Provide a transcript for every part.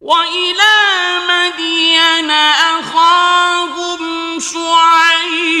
وإلى مدين أخاهم شعيبا.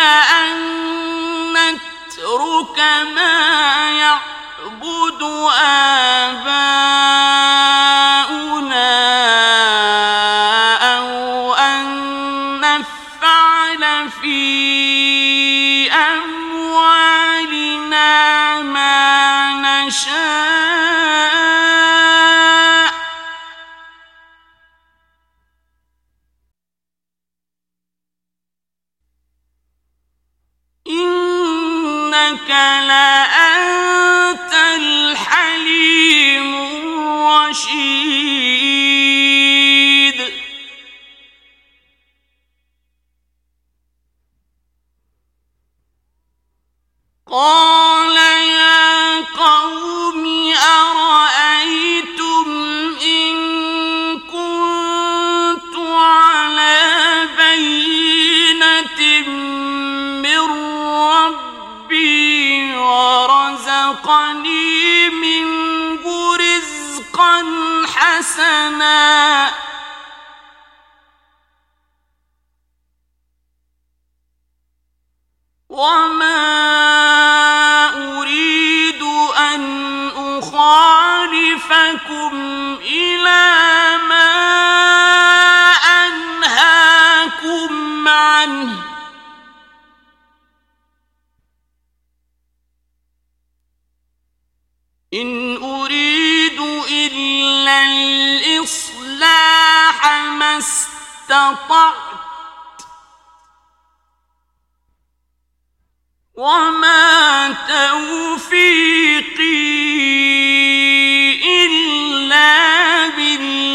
أن نترك ما يعبد آباؤنا إنك لأنت رزقني من رزقا حسنا. استطعت. وما توفيقي إلا بالله.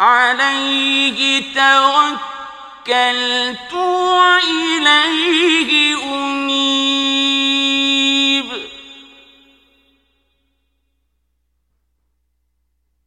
عليه توكلت وإليه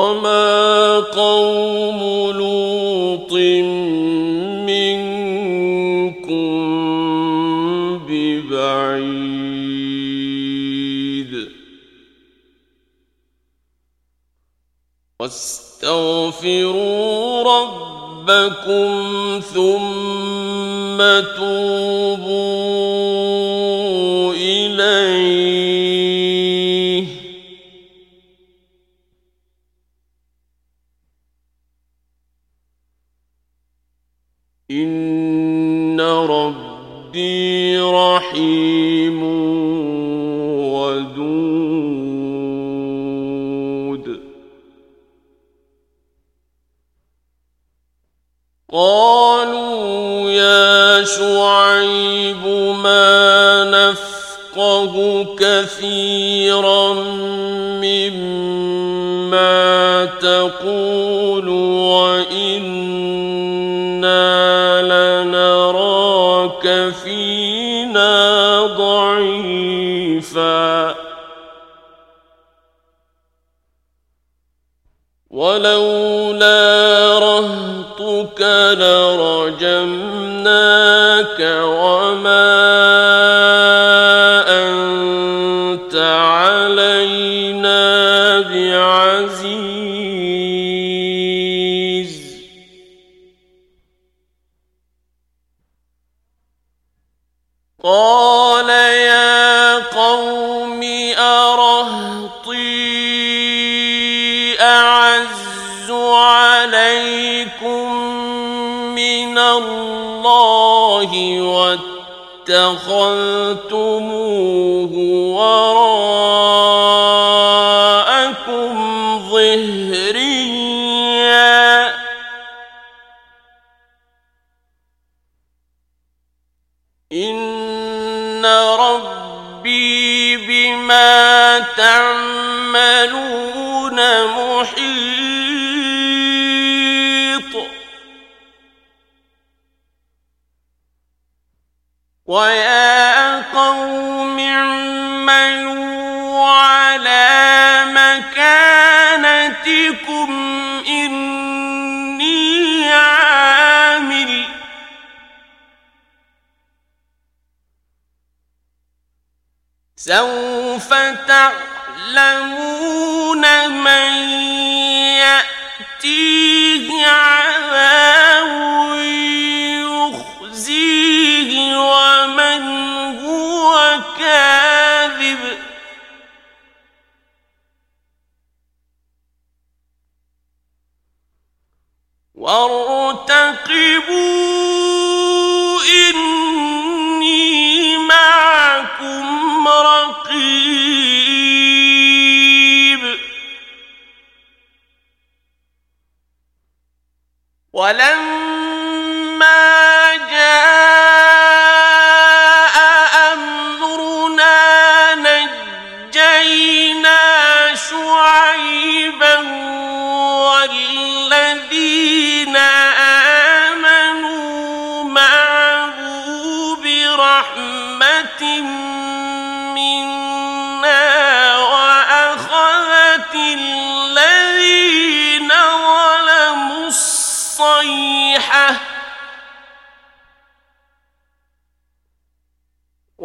وما قوم لوط منكم ببعيد واستغفروا ربكم ثم توبوا إليه قالوا يا شعيب ما نفقه كثيرا مما تقول وإنا لنراك فينا ضعيفا. ولولا رهطك لرجمناك وما واتخذتموه وراءكم ويا قوم اعملوا على مكانتكم إني عامل سوف تعلمون من يأتيه عذاب وارتقبوا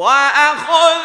وأخذت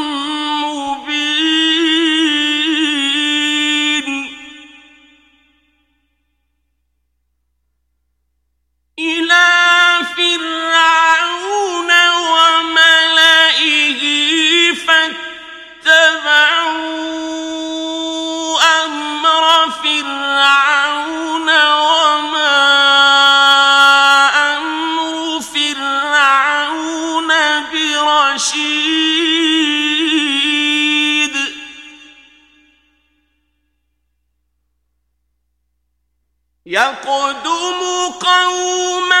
يقدم قوما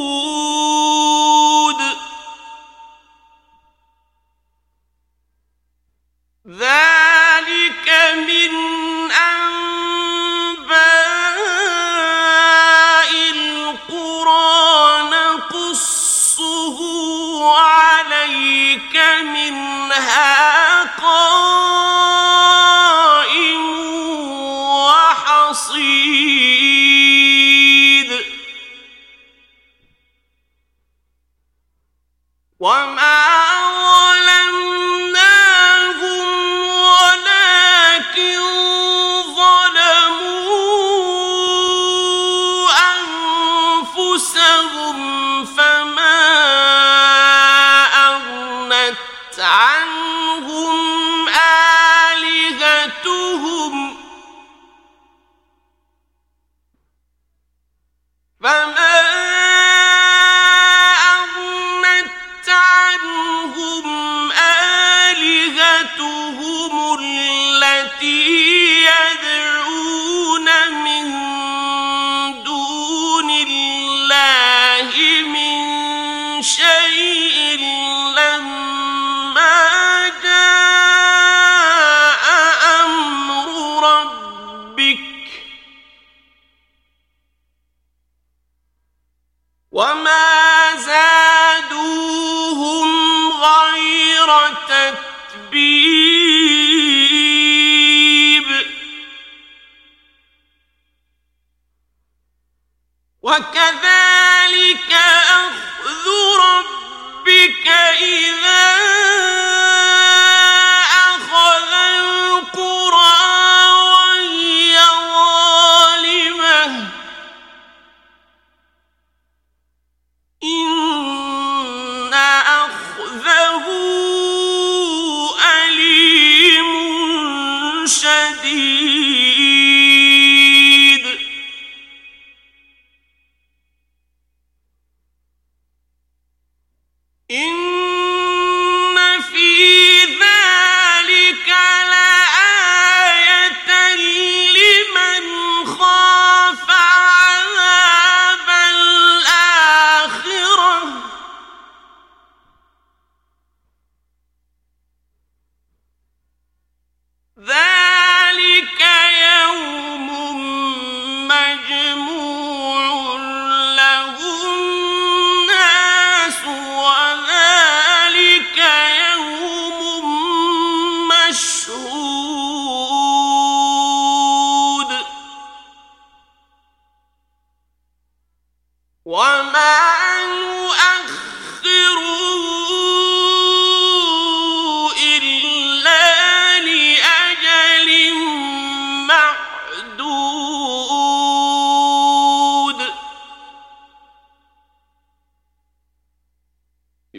وَكَذَلِكَ أَخْذُ رَبِّكَ إِذَا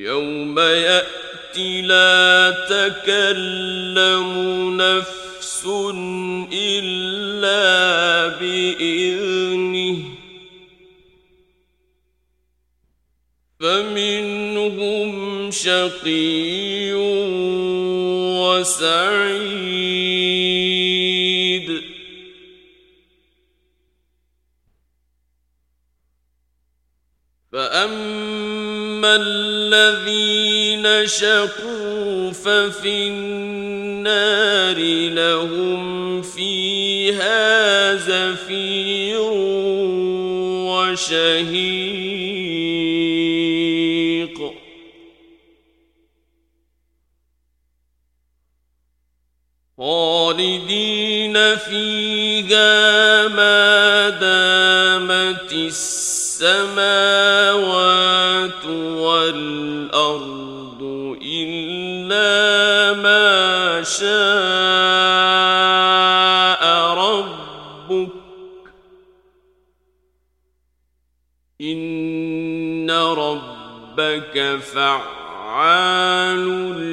يوم يأتي لا تكلم نفس إلا بإذنه فمنهم شقي وسعيد فأما الذين شقوا ففي النار لهم فيها زفير وشهيق خالدين فيها ما دامت السماوات والأرض إلا ما شاء ربك إن ربك فعال لما